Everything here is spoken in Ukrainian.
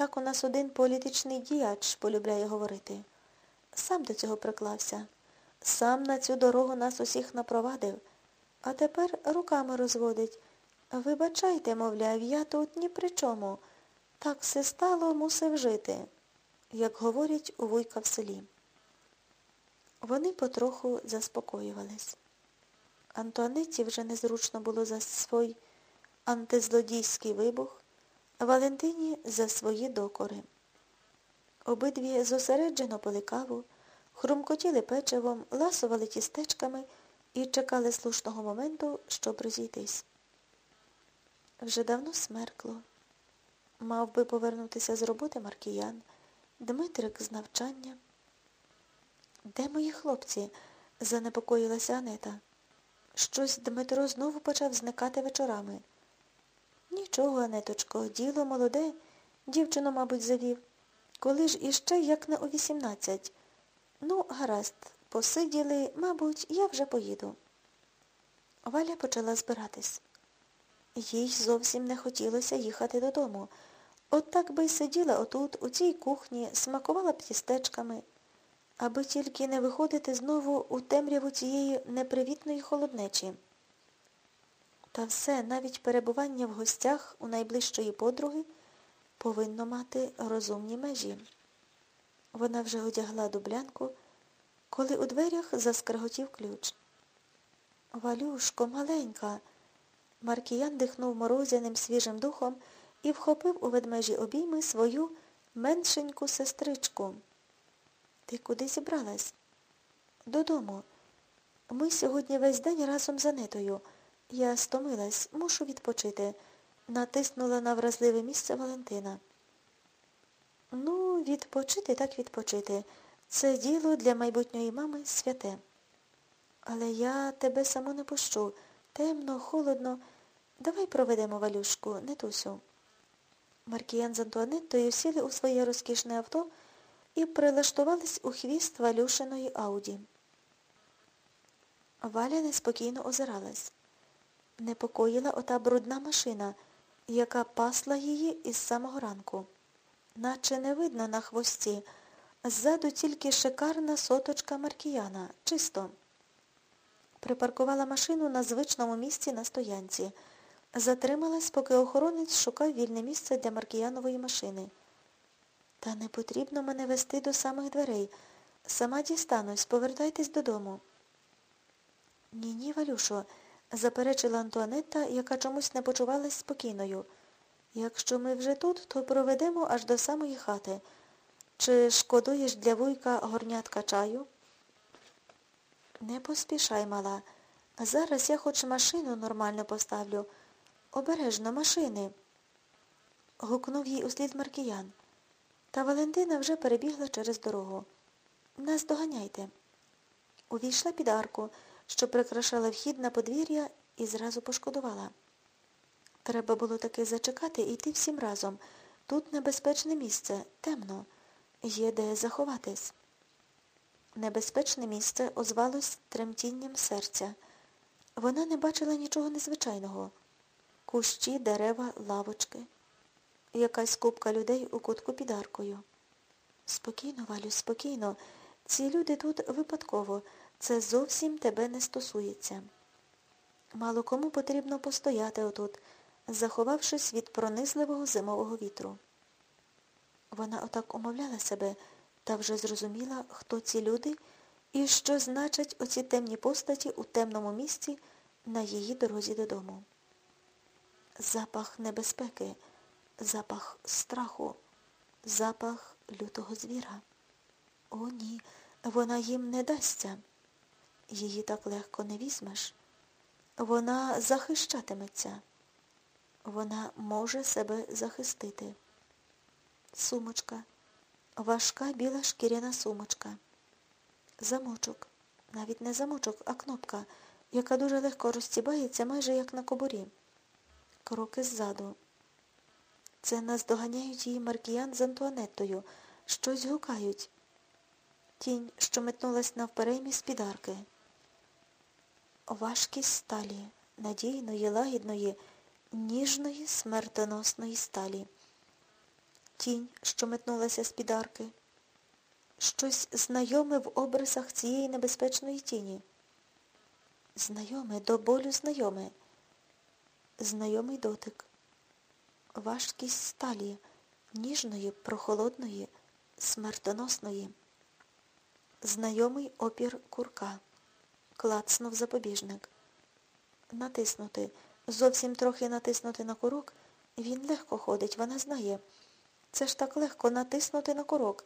Так у нас один політичний діяч полюбляє говорити. Сам до цього приклався. Сам на цю дорогу нас усіх напровадив, а тепер руками розводить. Вибачайте, мовляв, я тут ні при чому. Так все стало, мусив жити, як говорять у вуйка в селі. Вони потроху заспокоювались. Антуанеті вже незручно було за свій антизлодійський вибух, Валентині за свої докори. Обидві зосереджено пили каву, хрумкотіли печивом, ласували тістечками і чекали слушного моменту, щоб розійтись. Вже давно смеркло. Мав би повернутися з роботи Маркіян, Дмитрик з навчання. Де мої хлопці? занепокоїлася Анета. Щось Дмитро знову почав зникати вечорами. Нічого, Анеточко, діло молоде, дівчину, мабуть, завів. Коли ж іще, як не о вісімнадцять. Ну, гаразд, посиділи, мабуть, я вже поїду. Валя почала збиратись. Їй зовсім не хотілося їхати додому. От так би й сиділа отут, у цій кухні, смакувала б тістечками, аби тільки не виходити знову у темряву цієї непривітної холоднечі. Та все, навіть перебування в гостях у найближчої подруги повинно мати розумні межі. Вона вже одягла дублянку, коли у дверях заскреготів ключ. Валюшко, маленька. Маркіян дихнув морозяним свіжим духом і вхопив у ведмежі обійми свою меншеньку сестричку. Ти куди зібралась? Додому. Ми сьогодні весь день разом з Анетою. Я стомилась, мушу відпочити, натиснула на вразливе місце Валентина. Ну, відпочити так відпочити. Це діло для майбутньої мами святе. Але я тебе саму не пущу. Темно, холодно. Давай проведемо Валюшку, не тусю. Маркіян з Антуанеттою сіли у своє розкішне авто і прилаштувались у хвіст Валюшиної Ауді. Валя неспокійно озиралась. Непокоїла ота брудна машина, яка пасла її із самого ранку. Наче не видно на хвості. Ззаду тільки шикарна соточка Маркіяна. Чисто. Припаркувала машину на звичному місці на стоянці. Затрималась, поки охоронець шукав вільне місце для Маркіянової машини. Та не потрібно мене вести до самих дверей. Сама дістанусь, повертайтесь додому. Ні-ні, Валюшо, заперечила Антуанетта, яка чомусь не почувалась спокійною. Якщо ми вже тут, то проведемо аж до самої хати. Чи шкодуєш для вуйка горнятка чаю? Не поспішай, мала. Зараз я хоч машину нормально поставлю. Обережно машини. Гукнув їй услід Маркіян. Та Валентина вже перебігла через дорогу. Нас доганяйте. Увійшла під арку, що прикрашала вхід на подвір'я і зразу пошкодувала. Треба було таки зачекати і йти всім разом. Тут небезпечне місце, темно. Є де заховатись. Небезпечне місце озвалось тремтінням серця. Вона не бачила нічого незвичайного. Кущі, дерева, лавочки. Якась купка людей у кутку під аркою. Спокійно, Валю, спокійно. Ці люди тут випадково. Це зовсім тебе не стосується. Мало кому потрібно постояти отут, заховавшись від пронизливого зимового вітру. Вона отак умовляла себе та вже зрозуміла, хто ці люди і що значать оці темні постаті у темному місці на її дорозі додому. Запах небезпеки, запах страху, запах лютого звіра. О, ні, вона їм не дасться. Її так легко не візьмеш. Вона захищатиметься. Вона може себе захистити. Сумочка. Важка біла шкіряна сумочка. Замочок. Навіть не замочок, а кнопка, яка дуже легко розтібається майже як на кобурі. Кроки ззаду. Це наздоганяють її Маркіян з Антуанеттою. Щось гукають. Тінь, що метнулась навпереймі з підарки. Важкість сталі, надійної, лагідної, ніжної, смертоносної сталі. Тінь, що метнулася з-під арки. Щось знайоме в обрисах цієї небезпечної тіні. Знайоме, до болю знайоме. Знайомий дотик. Важкість сталі, ніжної, прохолодної, смертоносної. Знайомий опір курка. Клацнув запобіжник. Натиснути. Зовсім трохи натиснути на курок. Він легко ходить, вона знає. Це ж так легко натиснути на курок.